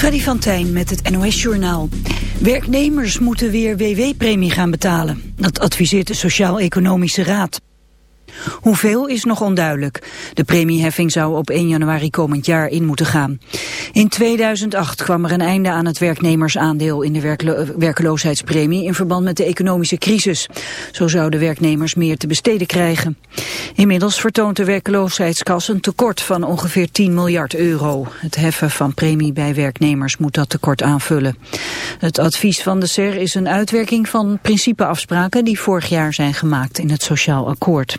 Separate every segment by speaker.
Speaker 1: Freddy van Tijn met het NOS-journaal. Werknemers moeten weer WW-premie gaan betalen. Dat adviseert de Sociaal-Economische Raad. Hoeveel is nog onduidelijk. De premieheffing zou op 1 januari komend jaar in moeten gaan. In 2008 kwam er een einde aan het werknemersaandeel in de werklo werkloosheidspremie in verband met de economische crisis. Zo zouden werknemers meer te besteden krijgen. Inmiddels vertoont de werkloosheidskas een tekort van ongeveer 10 miljard euro. Het heffen van premie bij werknemers moet dat tekort aanvullen. Het advies van de SER is een uitwerking van principeafspraken die vorig jaar zijn gemaakt in het Sociaal Akkoord.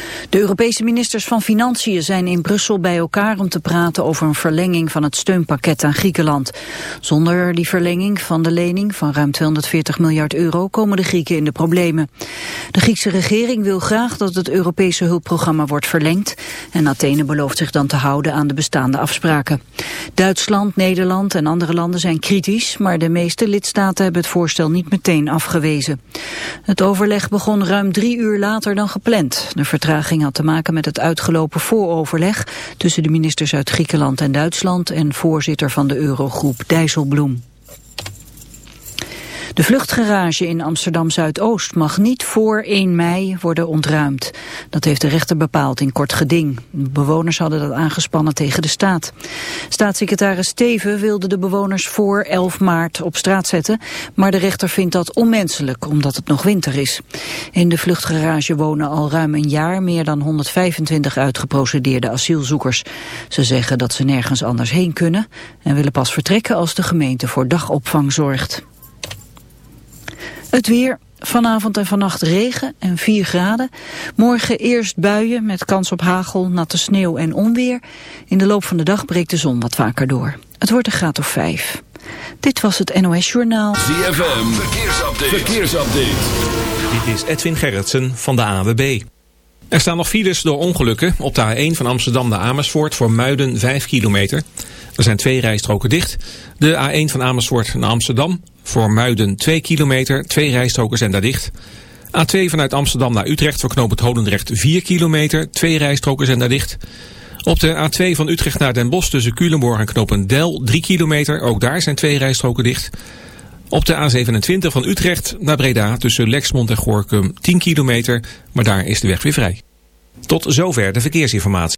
Speaker 1: De Europese ministers van Financiën zijn in Brussel bij elkaar om te praten over een verlenging van het steunpakket aan Griekenland. Zonder die verlenging van de lening van ruim 240 miljard euro komen de Grieken in de problemen. De Griekse regering wil graag dat het Europese hulpprogramma wordt verlengd en Athene belooft zich dan te houden aan de bestaande afspraken. Duitsland, Nederland en andere landen zijn kritisch, maar de meeste lidstaten hebben het voorstel niet meteen afgewezen. Het overleg begon ruim drie uur later dan gepland. De vertraging had te maken met het uitgelopen vooroverleg tussen de ministers uit Griekenland en Duitsland en voorzitter van de Eurogroep Dijsselbloem. De vluchtgarage in Amsterdam-Zuidoost mag niet voor 1 mei worden ontruimd. Dat heeft de rechter bepaald in kort geding. Bewoners hadden dat aangespannen tegen de staat. Staatssecretaris Steven wilde de bewoners voor 11 maart op straat zetten, maar de rechter vindt dat onmenselijk omdat het nog winter is. In de vluchtgarage wonen al ruim een jaar meer dan 125 uitgeprocedeerde asielzoekers. Ze zeggen dat ze nergens anders heen kunnen en willen pas vertrekken als de gemeente voor dagopvang zorgt. Het weer, vanavond en vannacht regen en 4 graden. Morgen eerst buien met kans op hagel, natte sneeuw en onweer. In de loop van de dag breekt de zon wat vaker door. Het wordt een graad of 5. Dit was het NOS Journaal.
Speaker 2: ZFM, verkeersupdate. verkeersupdate.
Speaker 3: Dit is Edwin Gerritsen van de AWB. Er staan nog files door ongelukken op de A1 van Amsterdam naar Amersfoort voor Muiden 5 kilometer. Er zijn twee rijstroken dicht. De A1 van Amersfoort naar Amsterdam voor Muiden 2 kilometer. Twee rijstroken zijn daar dicht. A2 vanuit Amsterdam naar Utrecht voor knooppunt Holendrecht 4 kilometer. Twee rijstroken zijn daar dicht. Op de A2 van Utrecht naar Den Bosch tussen Culemborg en knooppunt Del 3 kilometer. Ook daar zijn twee rijstroken dicht. Op de A27 van Utrecht naar Breda tussen Lexmond en Gorkum 10 kilometer. Maar daar is de weg weer vrij. Tot zover de verkeersinformatie.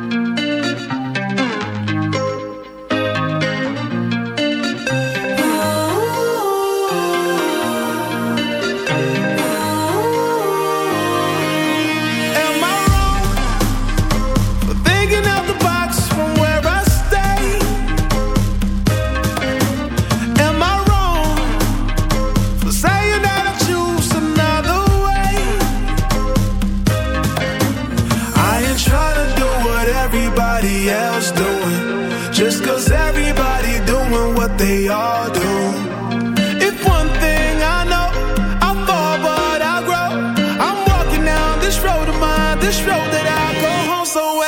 Speaker 4: that I go home so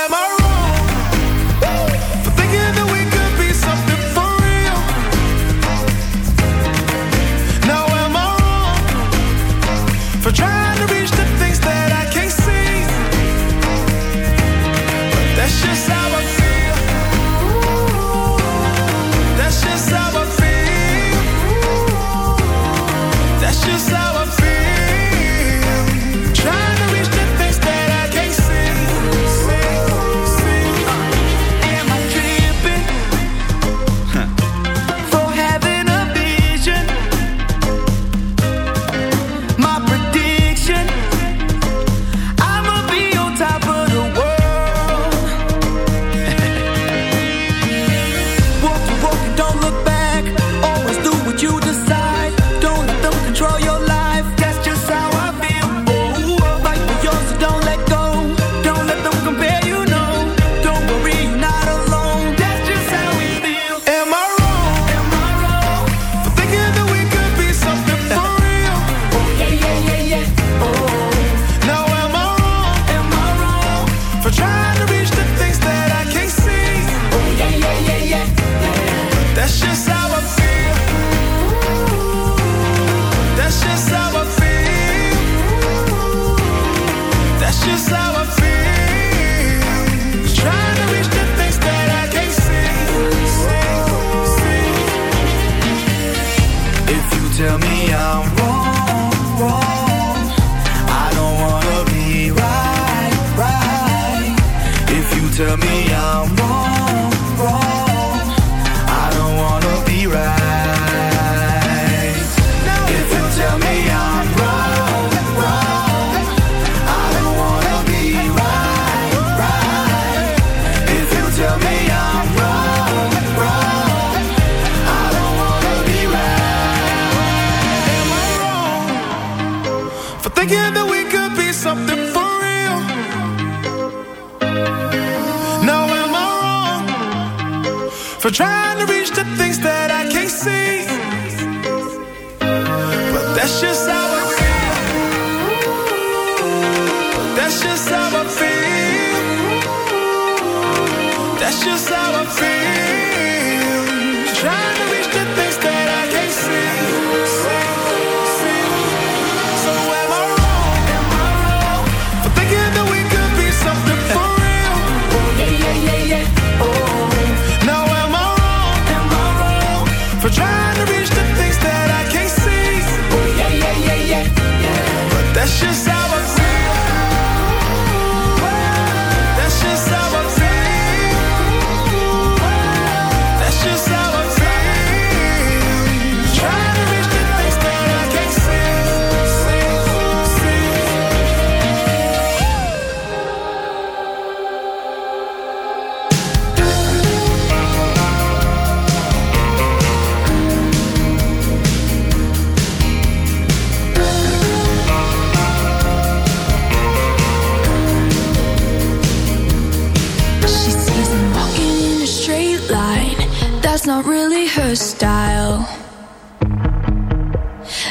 Speaker 5: style.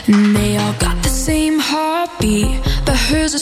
Speaker 5: And they all got the same heartbeat, but hers is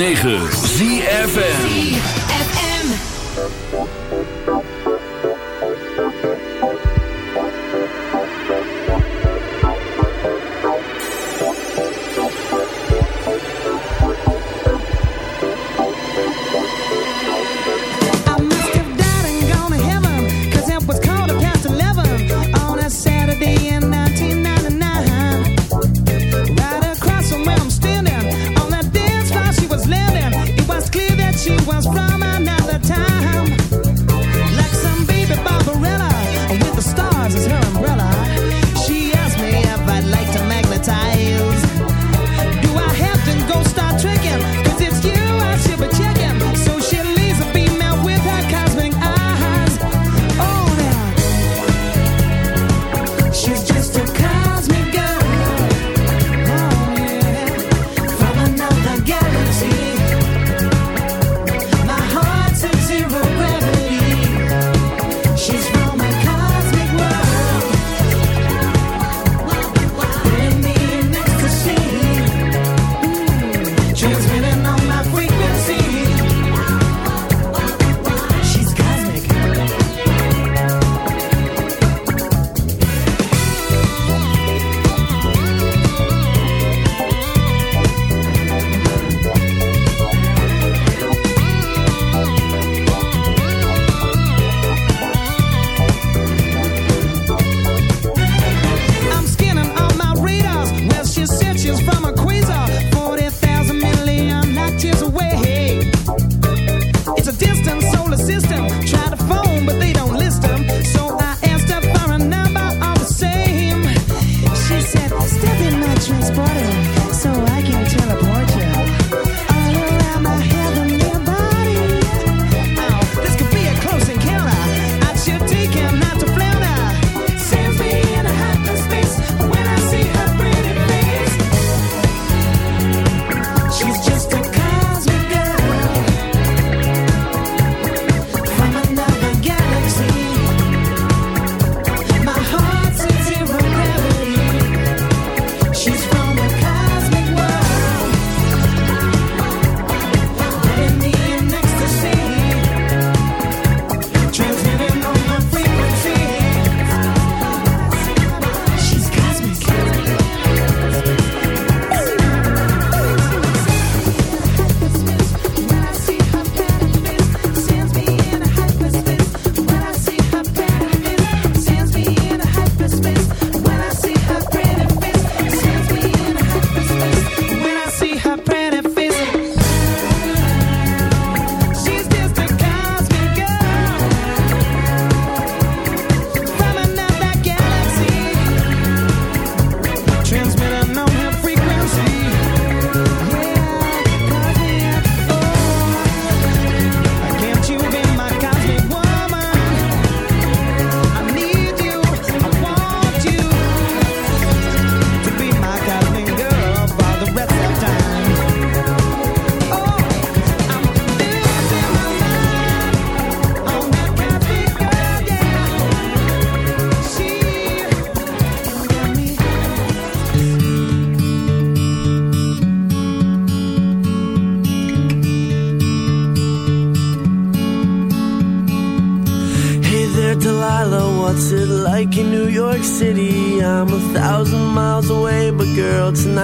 Speaker 6: 106.9.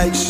Speaker 7: like